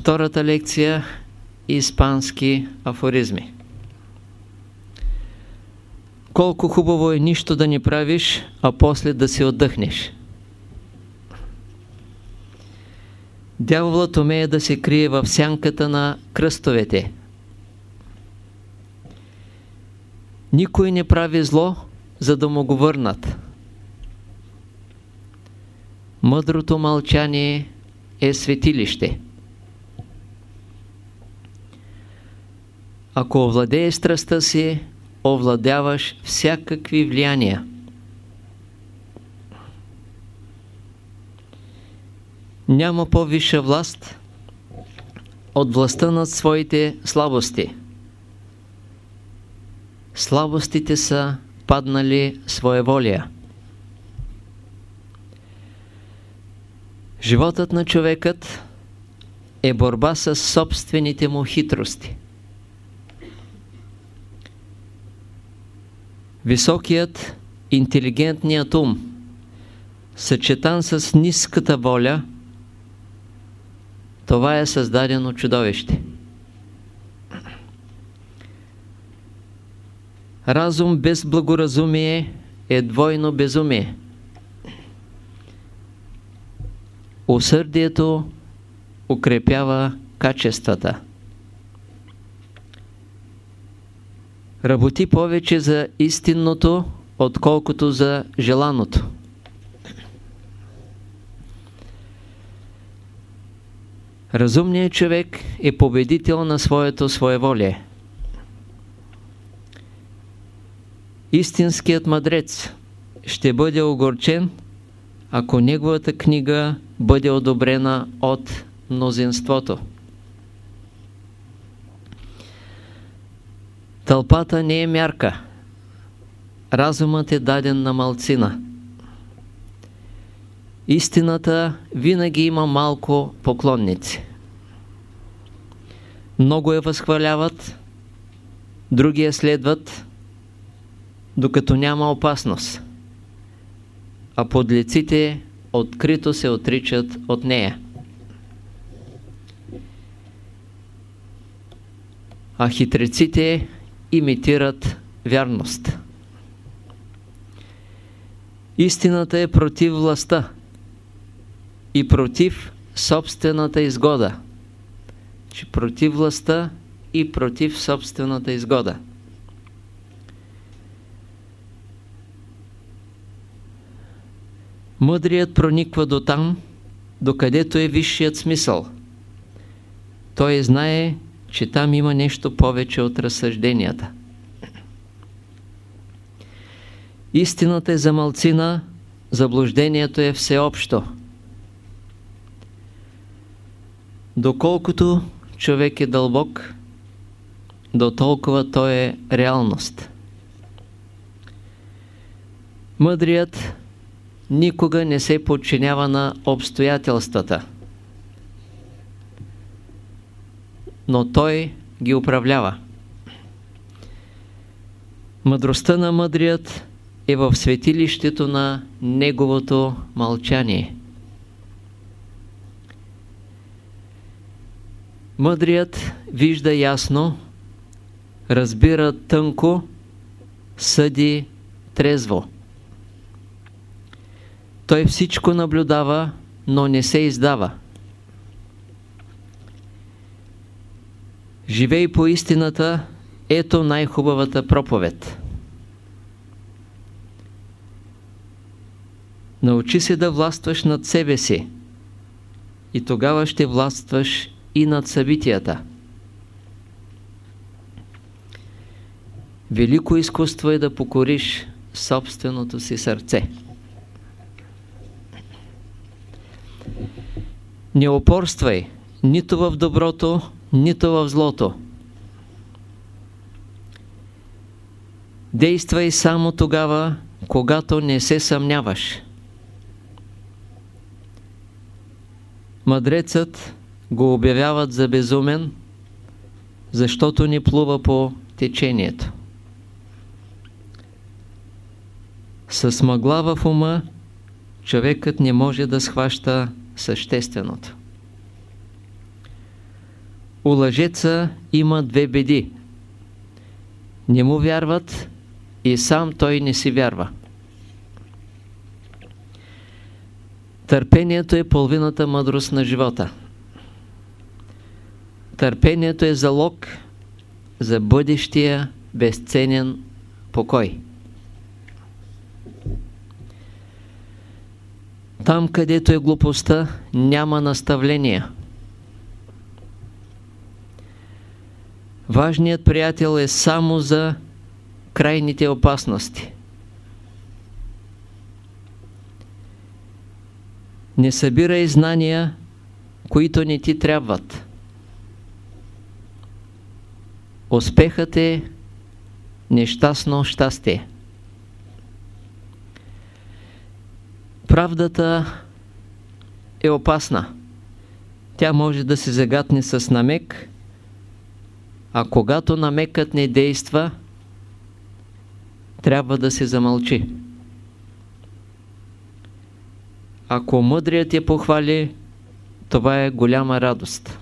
Втората лекция – испански афоризми. Колко хубаво е нищо да не правиш, а после да си отдъхнеш. Дяволът умее да се крие в сянката на кръстовете. Никой не прави зло, за да му го върнат. Мъдрото мълчание е светилище. Ако овладееш страстта си, овладяваш всякакви влияния. Няма по-висша власт от властта над своите слабости. Слабостите са паднали своеволия. Животът на човекът е борба с собствените му хитрости. Високият, интелигентният ум, съчетан с ниската воля, това е създадено чудовище. Разум без благоразумие е двойно безумие. Усърдието укрепява качествата. Работи повече за истинното, отколкото за желаното. Разумният човек е победител на своето своеволие. Истинският мъдрец ще бъде огорчен, ако неговата книга бъде одобрена от мнозинството. Тълпата не е мярка. Разумът е даден на малцина. Истината винаги има малко поклонници. Много я възхваляват, други я следват, докато няма опасност. А подлеците открито се отричат от нея. А хитреците имитират вярност. Истината е против властта и против собствената изгода. Че против властта и против собствената изгода. Мъдрият прониква до там, докъдето е висшият смисъл. Той знае, че там има нещо повече от разсъжденията. Истината е за малцина, заблуждението е всеобщо. Доколкото човек е дълбок, до толкова той е реалност. Мъдрият никога не се подчинява на обстоятелствата, но той ги управлява. Мъдростта на мъдрият е в светилището на неговото мълчание. Мъдрият вижда ясно, разбира тънко, съди трезво. Той всичко наблюдава, но не се издава. Живей по истината, ето най-хубавата проповед. Научи се да властваш над себе си и тогава ще властваш и над събитията. Велико изкуство е да покориш собственото си сърце. Не опорствай нито в доброто, нито в злото. Действай само тогава, когато не се съмняваш. Мъдрецът го обявяват за безумен, защото не плува по течението. С мъгла в ума човекът не може да схваща същественото. У лъжеца има две беди. Не му вярват и сам той не си вярва. Търпението е половината мъдрост на живота. Търпението е залог за бъдещия безценен покой. Там, където е глупостта, няма наставления. Важният приятел е само за крайните опасности. Не събирай знания, които не ти трябват. Успехът е нещастно щастие. Правдата е опасна. Тя може да се загатне с намек, а когато намекът не действа, трябва да се замълчи. Ако мъдрият я похвали, това е голяма радост.